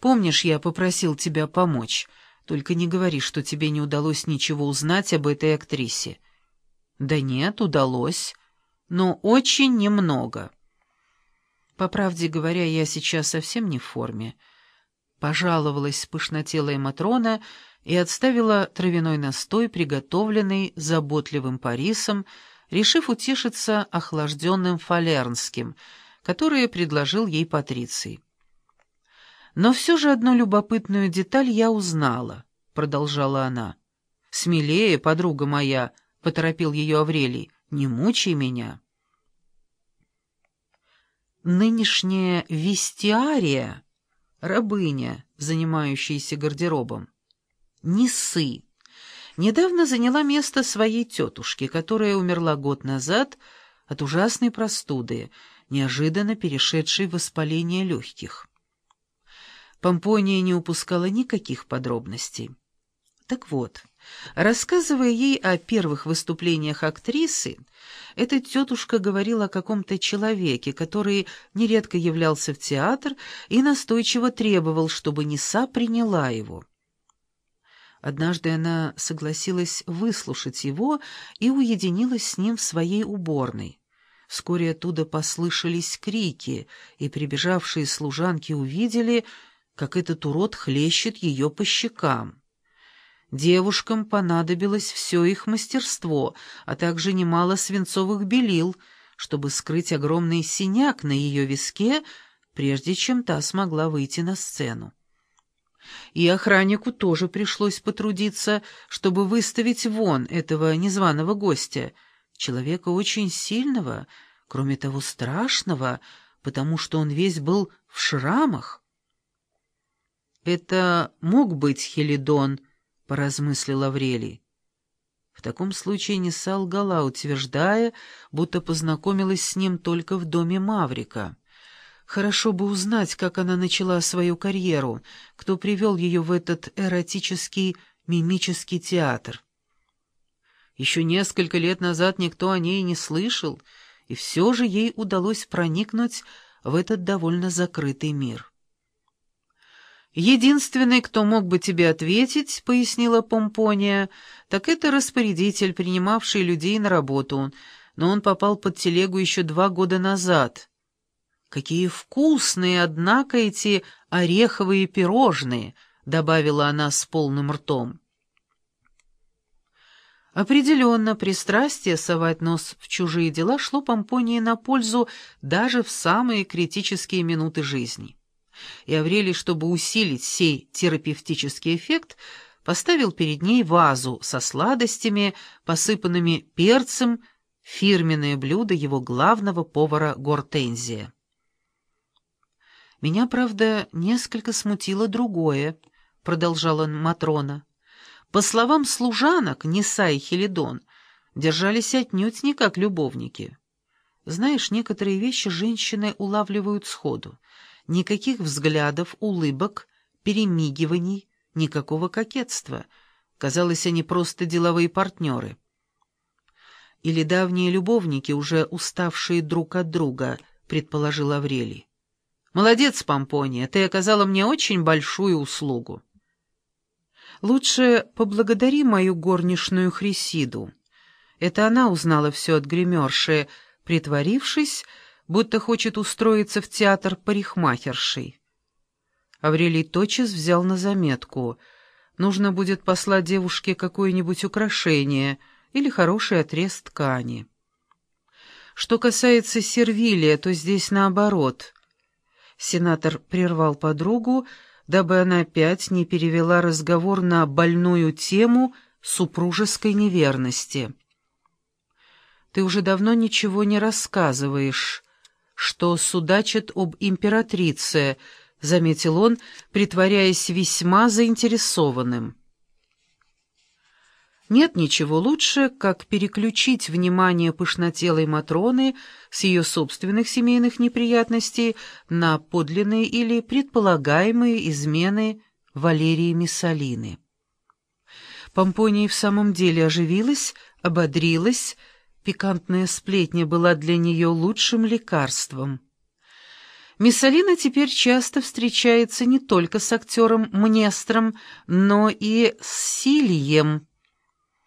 Помнишь, я попросил тебя помочь? Только не говори, что тебе не удалось ничего узнать об этой актрисе». «Да нет, удалось, но очень немного». По правде говоря, я сейчас совсем не в форме. Пожаловалась пышнотелая Матрона и отставила травяной настой, приготовленный заботливым Парисом, решив утешиться охлажденным фалернским, которое предложил ей Патриций. «Но все же одну любопытную деталь я узнала», — продолжала она. «Смелее, подруга моя», — поторопил ее Аврелий, — «не мучай меня» нынешняя вестиария, рабыня, занимающаяся гардеробом, Несы, недавно заняла место своей тетушки, которая умерла год назад от ужасной простуды, неожиданно перешедшей в воспаление легких. Помпония не упускала никаких подробностей. Так вот, рассказывая ей о первых выступлениях актрисы, эта тетушка говорила о каком-то человеке, который нередко являлся в театр и настойчиво требовал, чтобы Неса приняла его. Однажды она согласилась выслушать его и уединилась с ним в своей уборной. Вскоре оттуда послышались крики, и прибежавшие служанки увидели, как этот урод хлещет ее по щекам. Девушкам понадобилось все их мастерство, а также немало свинцовых белил, чтобы скрыть огромный синяк на ее виске, прежде чем та смогла выйти на сцену. И охраннику тоже пришлось потрудиться, чтобы выставить вон этого незваного гостя, человека очень сильного, кроме того страшного, потому что он весь был в шрамах. Это мог быть Хелидон, поразмыслил Аврелий. В таком случае не солгала, утверждая, будто познакомилась с ним только в доме Маврика. Хорошо бы узнать, как она начала свою карьеру, кто привел ее в этот эротический мимический театр. Еще несколько лет назад никто о ней не слышал, и все же ей удалось проникнуть в этот довольно закрытый мир. «Единственный, кто мог бы тебе ответить, — пояснила Помпония, — так это распорядитель, принимавший людей на работу, но он попал под телегу еще два года назад. Какие вкусные, однако, эти ореховые пирожные!» — добавила она с полным ртом. Определенно, пристрастие совать нос в чужие дела шло Помпонии на пользу даже в самые критические минуты жизни и Аврелий, чтобы усилить сей терапевтический эффект, поставил перед ней вазу со сладостями, посыпанными перцем, фирменное блюдо его главного повара Гортензия. «Меня, правда, несколько смутило другое», — продолжала Матрона. «По словам служанок, Неса и Хелидон держались отнюдь не как любовники. Знаешь, некоторые вещи женщины улавливают сходу. Никаких взглядов, улыбок, перемигиваний, никакого кокетства. Казалось, они просто деловые партнеры. Или давние любовники, уже уставшие друг от друга, предположил Аврелий. «Молодец, Помпония, ты оказала мне очень большую услугу». «Лучше поблагодари мою горничную Хрисиду. Это она узнала все от гримерши, притворившись, будто хочет устроиться в театр парикмахершей. Аврелий тотчас взял на заметку. Нужно будет послать девушке какое-нибудь украшение или хороший отрез ткани. Что касается Сервилия, то здесь наоборот. Сенатор прервал подругу, дабы она опять не перевела разговор на больную тему супружеской неверности. «Ты уже давно ничего не рассказываешь», что судачат об императрице», — заметил он, притворяясь весьма заинтересованным. Нет ничего лучше, как переключить внимание пышнотелой Матроны с ее собственных семейных неприятностей на подлинные или предполагаемые измены Валерии Миссалины. Помпония в самом деле оживилась, ободрилась, Пикантная сплетня была для нее лучшим лекарством. Миссалина теперь часто встречается не только с актером Мнестром, но и с Силием.